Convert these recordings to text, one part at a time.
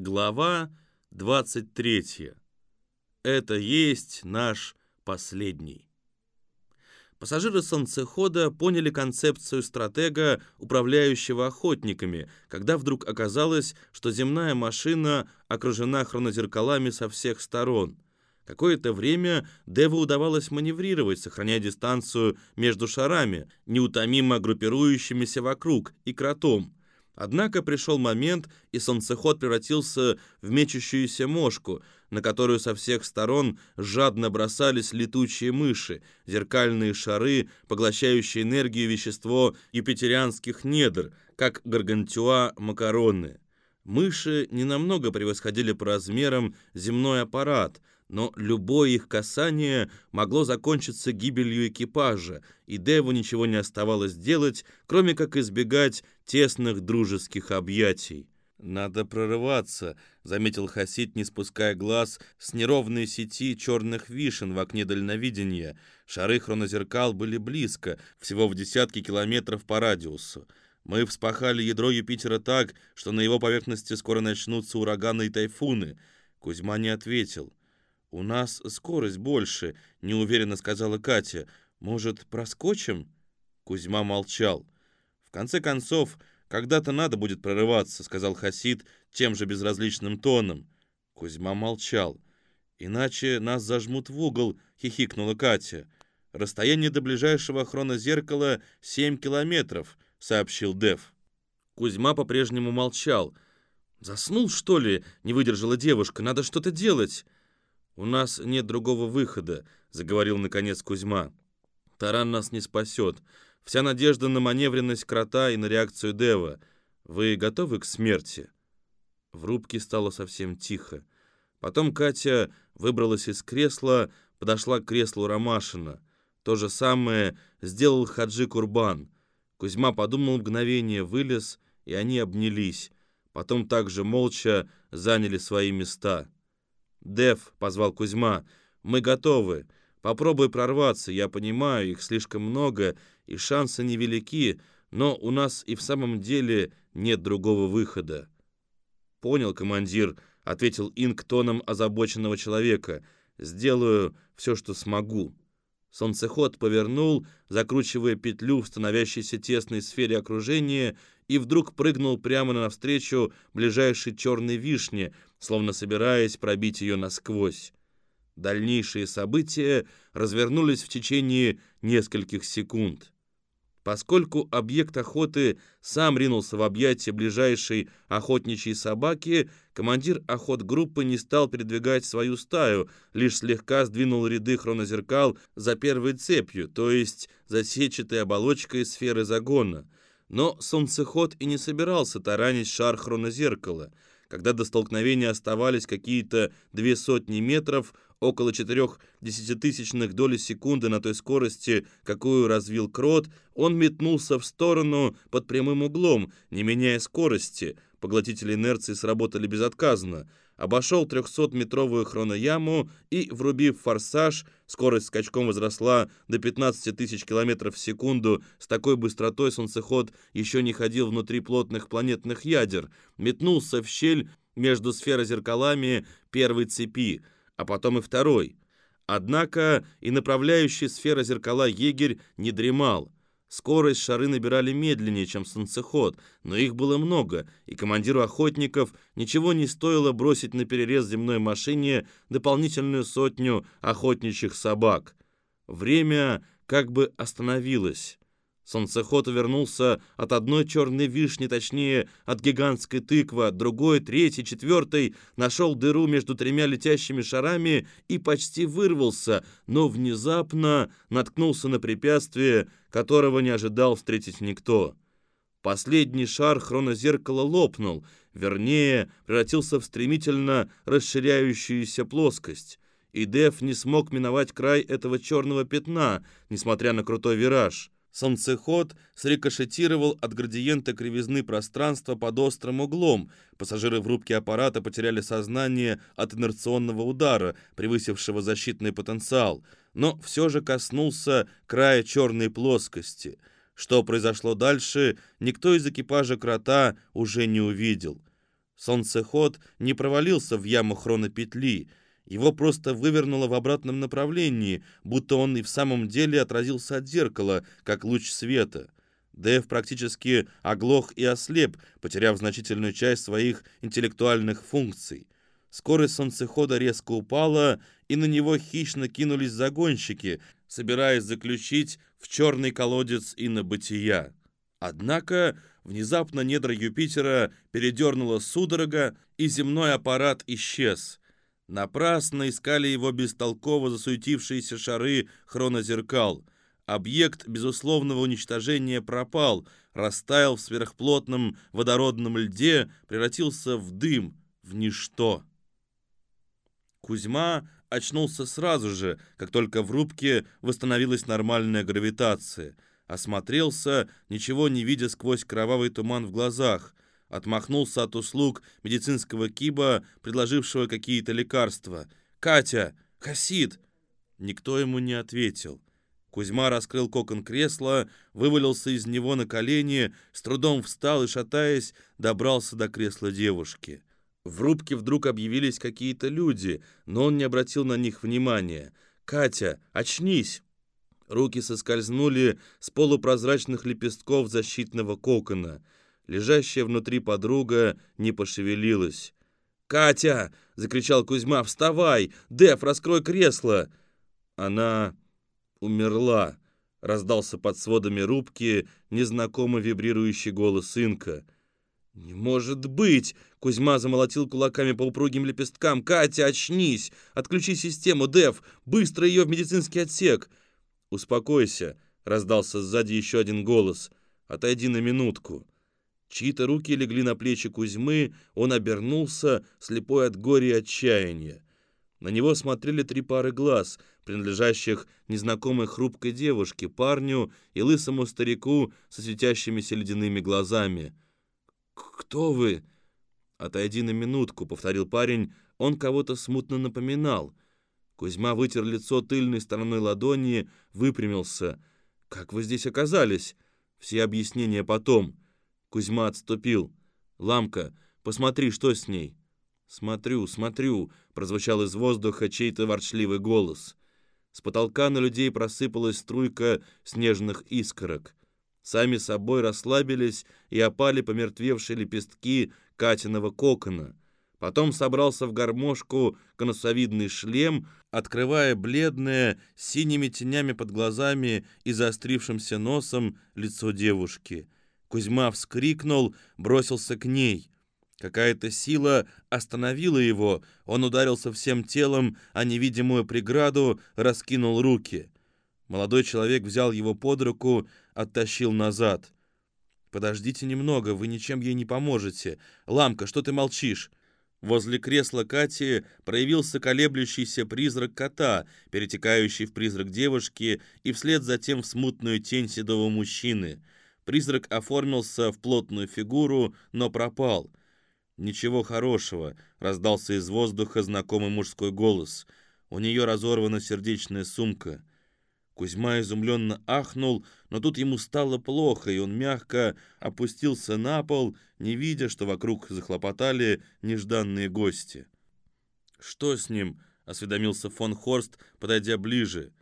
Глава 23. Это есть наш последний. Пассажиры солнцехода поняли концепцию стратега, управляющего охотниками, когда вдруг оказалось, что земная машина окружена хронозеркалами со всех сторон. Какое-то время Деву удавалось маневрировать, сохраняя дистанцию между шарами, неутомимо группирующимися вокруг, и кротом – Однако пришел момент, и солнцеход превратился в мечущуюся мошку, на которую со всех сторон жадно бросались летучие мыши, зеркальные шары, поглощающие энергию вещество юпитерианских недр, как гаргантюа макароны. Мыши ненамного превосходили по размерам земной аппарат – но любое их касание могло закончиться гибелью экипажа, и Деву ничего не оставалось делать, кроме как избегать тесных дружеских объятий. «Надо прорываться», — заметил Хасид, не спуская глаз с неровной сети черных вишен в окне дальновидения. Шары хронозеркал были близко, всего в десятки километров по радиусу. Мы вспахали ядро Юпитера так, что на его поверхности скоро начнутся ураганы и тайфуны. Кузьма не ответил. «У нас скорость больше», — неуверенно сказала Катя. «Может, проскочим?» Кузьма молчал. «В конце концов, когда-то надо будет прорываться», — сказал Хасид тем же безразличным тоном. Кузьма молчал. «Иначе нас зажмут в угол», — хихикнула Катя. «Расстояние до ближайшего хронозеркала — семь километров», — сообщил Дев. Кузьма по-прежнему молчал. «Заснул, что ли?» — не выдержала девушка. «Надо что-то делать». «У нас нет другого выхода», — заговорил наконец Кузьма. «Таран нас не спасет. Вся надежда на маневренность крота и на реакцию Дева. Вы готовы к смерти?» В рубке стало совсем тихо. Потом Катя выбралась из кресла, подошла к креслу Ромашина. То же самое сделал Хаджи Курбан. Кузьма подумал мгновение, вылез, и они обнялись. Потом также молча заняли свои места. «Дев», — позвал Кузьма, — «мы готовы. Попробуй прорваться, я понимаю, их слишком много, и шансы невелики, но у нас и в самом деле нет другого выхода». «Понял, командир», — ответил Инг тоном озабоченного человека. «Сделаю все, что смогу». Солнцеход повернул, закручивая петлю в становящейся тесной сфере окружения, и вдруг прыгнул прямо навстречу ближайшей черной вишне, словно собираясь пробить ее насквозь. Дальнейшие события развернулись в течение нескольких секунд. Поскольку объект охоты сам ринулся в объятия ближайшей охотничьей собаки, командир охотгруппы не стал передвигать свою стаю, лишь слегка сдвинул ряды хронозеркал за первой цепью, то есть за сетчатой оболочкой сферы загона. Но солнцеход и не собирался таранить шар хронозеркала — когда до столкновения оставались какие-то две сотни метров, около четырех десятитысячных доли секунды на той скорости, какую развил Крот, он метнулся в сторону под прямым углом, не меняя скорости. Поглотители инерции сработали безотказно. Обошел 300-метровую хронояму и, врубив форсаж, скорость скачком возросла до 15 тысяч километров в секунду, с такой быстротой солнцеход еще не ходил внутри плотных планетных ядер, метнулся в щель между сферозеркалами первой цепи, а потом и второй. Однако и направляющий сферозеркала егерь не дремал – Скорость шары набирали медленнее, чем солнцеход, но их было много, и командиру охотников ничего не стоило бросить на перерез земной машине дополнительную сотню охотничьих собак. Время как бы остановилось. Солнцеход увернулся от одной черной вишни, точнее, от гигантской тыквы, от другой, третьей, четвертой, нашел дыру между тремя летящими шарами и почти вырвался, но внезапно наткнулся на препятствие, которого не ожидал встретить никто. Последний шар хронозеркала лопнул, вернее, превратился в стремительно расширяющуюся плоскость. И Дев не смог миновать край этого черного пятна, несмотря на крутой вираж. Солнцеход срикошетировал от градиента кривизны пространства под острым углом. Пассажиры в рубке аппарата потеряли сознание от инерционного удара, превысившего защитный потенциал, но все же коснулся края черной плоскости. Что произошло дальше, никто из экипажа крота уже не увидел. Солнцеход не провалился в яму хронопетли, его просто вывернуло в обратном направлении, будто он и в самом деле отразился от зеркала, как луч света. Дэв практически оглох и ослеп, потеряв значительную часть своих интеллектуальных функций. Скорость солнцехода резко упала, и на него хищно кинулись загонщики, собираясь заключить в черный колодец инобытия. Однако внезапно недра Юпитера передернула судорога, и земной аппарат исчез. Напрасно искали его бестолково засуетившиеся шары хронозеркал. Объект безусловного уничтожения пропал, растаял в сверхплотном водородном льде, превратился в дым, в ничто. Кузьма очнулся сразу же, как только в рубке восстановилась нормальная гравитация. Осмотрелся, ничего не видя сквозь кровавый туман в глазах – Отмахнулся от услуг медицинского киба, предложившего какие-то лекарства. «Катя! Хасид!» Никто ему не ответил. Кузьма раскрыл кокон кресла, вывалился из него на колени, с трудом встал и, шатаясь, добрался до кресла девушки. В рубке вдруг объявились какие-то люди, но он не обратил на них внимания. «Катя, очнись!» Руки соскользнули с полупрозрачных лепестков защитного кокона — Лежащая внутри подруга не пошевелилась. «Катя!» — закричал Кузьма. «Вставай! Деф, раскрой кресло!» Она умерла. Раздался под сводами рубки незнакомый вибрирующий голос Инка. «Не может быть!» — Кузьма замолотил кулаками по упругим лепесткам. «Катя, очнись! Отключи систему, Деф! Быстро ее в медицинский отсек!» «Успокойся!» — раздался сзади еще один голос. «Отойди на минутку!» Чьи-то руки легли на плечи Кузьмы, он обернулся, слепой от горя и отчаяния. На него смотрели три пары глаз, принадлежащих незнакомой хрупкой девушке, парню и лысому старику со светящимися ледяными глазами. «Кто вы?» «Отойди на минутку», — повторил парень, он кого-то смутно напоминал. Кузьма вытер лицо тыльной стороной ладони, выпрямился. «Как вы здесь оказались?» «Все объяснения потом». Кузьма отступил. «Ламка, посмотри, что с ней?» «Смотрю, смотрю», — прозвучал из воздуха чей-то ворчливый голос. С потолка на людей просыпалась струйка снежных искорок. Сами собой расслабились и опали помертвевшие лепестки Катиного кокона. Потом собрался в гармошку конусовидный шлем, открывая бледное, синими тенями под глазами и заострившимся носом лицо девушки — Кузьма вскрикнул, бросился к ней. Какая-то сила остановила его, он ударился всем телом, а невидимую преграду раскинул руки. Молодой человек взял его под руку, оттащил назад. «Подождите немного, вы ничем ей не поможете. Ламка, что ты молчишь?» Возле кресла Кати проявился колеблющийся призрак кота, перетекающий в призрак девушки и вслед за тем в смутную тень седого мужчины — Призрак оформился в плотную фигуру, но пропал. «Ничего хорошего», — раздался из воздуха знакомый мужской голос. «У нее разорвана сердечная сумка». Кузьма изумленно ахнул, но тут ему стало плохо, и он мягко опустился на пол, не видя, что вокруг захлопотали нежданные гости. «Что с ним?» — осведомился фон Хорст, подойдя ближе.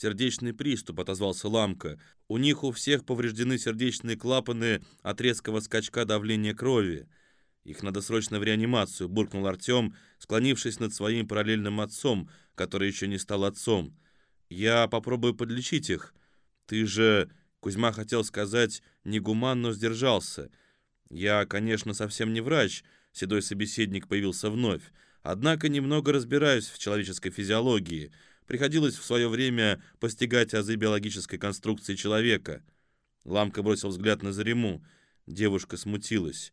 «Сердечный приступ», — отозвался Ламка. «У них у всех повреждены сердечные клапаны от резкого скачка давления крови. Их надо срочно в реанимацию», — буркнул Артем, склонившись над своим параллельным отцом, который еще не стал отцом. «Я попробую подлечить их. Ты же...» — Кузьма хотел сказать «негуман», но сдержался. «Я, конечно, совсем не врач», — седой собеседник появился вновь. «Однако немного разбираюсь в человеческой физиологии». Приходилось в свое время постигать азы биологической конструкции человека. Ламка бросил взгляд на Зариму. Девушка смутилась.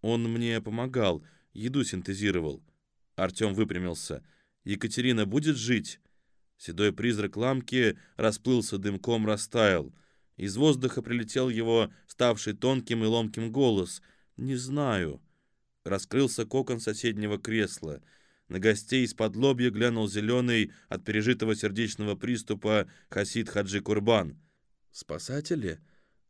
Он мне помогал, еду синтезировал. Артем выпрямился. «Екатерина будет жить?» Седой призрак ламки расплылся дымком, растаял. Из воздуха прилетел его ставший тонким и ломким голос. «Не знаю». Раскрылся кокон соседнего кресла. На гостей из-под лобья глянул зеленый от пережитого сердечного приступа Хасид Хаджи Курбан. «Спасатели?»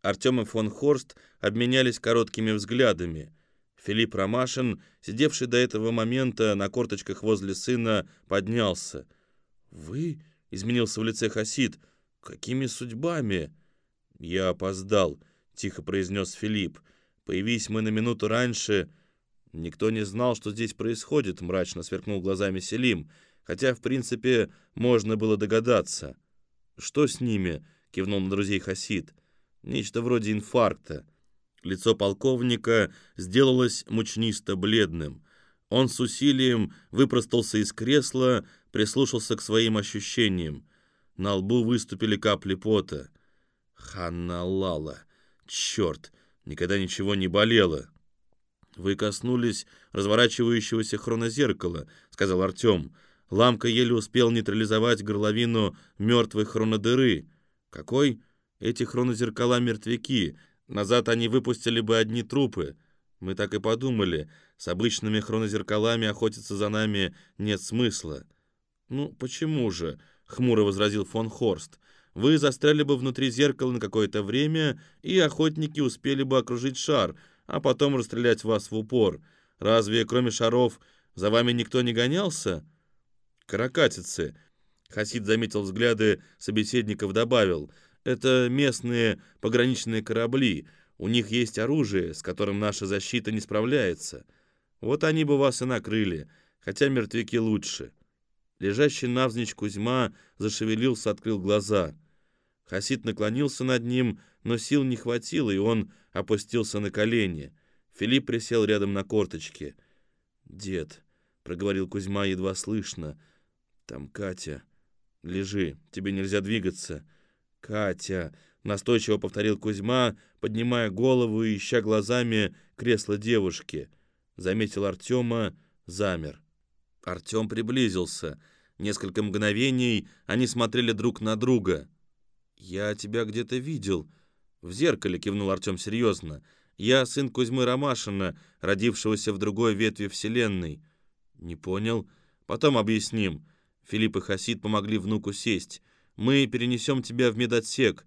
Артем и фон Хорст обменялись короткими взглядами. Филипп Ромашин, сидевший до этого момента на корточках возле сына, поднялся. «Вы?» — изменился в лице Хасид. «Какими судьбами?» «Я опоздал», — тихо произнес Филипп. «Появись мы на минуту раньше...» «Никто не знал, что здесь происходит», — мрачно сверкнул глазами Селим, хотя, в принципе, можно было догадаться. «Что с ними?» — кивнул на друзей Хасид. «Нечто вроде инфаркта». Лицо полковника сделалось мучнисто-бледным. Он с усилием выпростался из кресла, прислушался к своим ощущениям. На лбу выступили капли пота. Ханна Лала. Черт, никогда ничего не болело. «Вы коснулись разворачивающегося хронозеркала», — сказал Артем. Ламка еле успел нейтрализовать горловину мертвой хронодыры. «Какой? Эти хронозеркала мертвяки. Назад они выпустили бы одни трупы. Мы так и подумали. С обычными хронозеркалами охотиться за нами нет смысла». «Ну, почему же?» — хмуро возразил фон Хорст. «Вы застряли бы внутри зеркала на какое-то время, и охотники успели бы окружить шар, а потом расстрелять вас в упор. Разве, кроме шаров, за вами никто не гонялся?» «Каракатицы», — Хасид заметил взгляды собеседников, добавил, «это местные пограничные корабли, у них есть оружие, с которым наша защита не справляется. Вот они бы вас и накрыли, хотя мертвяки лучше». Лежащий навзничь Кузьма зашевелился, открыл глаза. Хасид наклонился над ним, но сил не хватило, и он опустился на колени. Филипп присел рядом на корточке. «Дед», — проговорил Кузьма едва слышно, — «там Катя. Лежи, тебе нельзя двигаться». «Катя», — настойчиво повторил Кузьма, поднимая голову и ища глазами кресло девушки. Заметил Артема, замер. Артем приблизился. Несколько мгновений они смотрели друг на друга. «Я тебя где-то видел». «В зеркале», — кивнул Артем серьезно. «Я сын Кузьмы Ромашина, родившегося в другой ветви Вселенной». «Не понял. Потом объясним». Филипп и Хасид помогли внуку сесть. «Мы перенесем тебя в медотсек».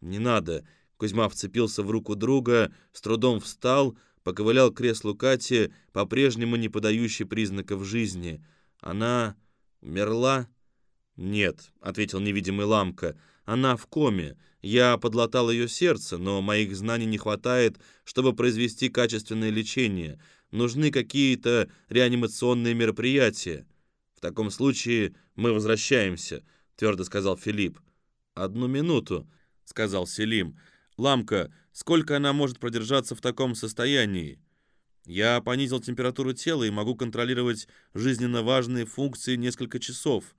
«Не надо». Кузьма вцепился в руку друга, с трудом встал, поковылял к креслу Кати, по-прежнему не подающей признаков жизни. Она умерла? «Нет», — ответил невидимый Ламка, — «она в коме. Я подлатал ее сердце, но моих знаний не хватает, чтобы произвести качественное лечение. Нужны какие-то реанимационные мероприятия». «В таком случае мы возвращаемся», — твердо сказал Филипп. «Одну минуту», — сказал Селим. «Ламка, сколько она может продержаться в таком состоянии?» «Я понизил температуру тела и могу контролировать жизненно важные функции несколько часов.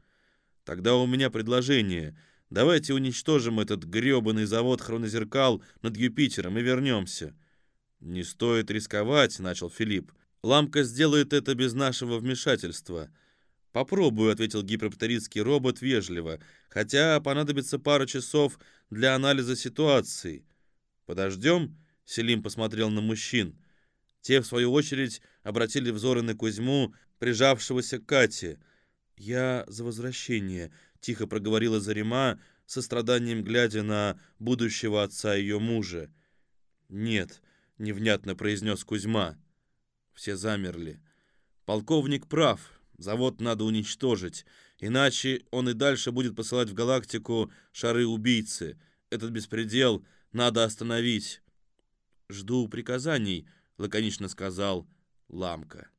Тогда у меня предложение. Давайте уничтожим этот грёбаный завод хронозеркал над Юпитером и вернемся». «Не стоит рисковать», — начал Филипп. «Ламка сделает это без нашего вмешательства». «Попробую», — ответил гипербатерийский робот вежливо, «хотя понадобится пара часов для анализа ситуации». «Подождем?» — Селим посмотрел на мужчин. Те, в свою очередь, обратили взоры на Кузьму, прижавшегося к Кате. «Я за возвращение», — тихо проговорила Зарима, со страданием глядя на будущего отца ее мужа. «Нет», — невнятно произнес Кузьма. Все замерли. «Полковник прав. Завод надо уничтожить, иначе он и дальше будет посылать в галактику шары-убийцы. Этот беспредел надо остановить. Жду приказаний, лаконично сказал Ламка.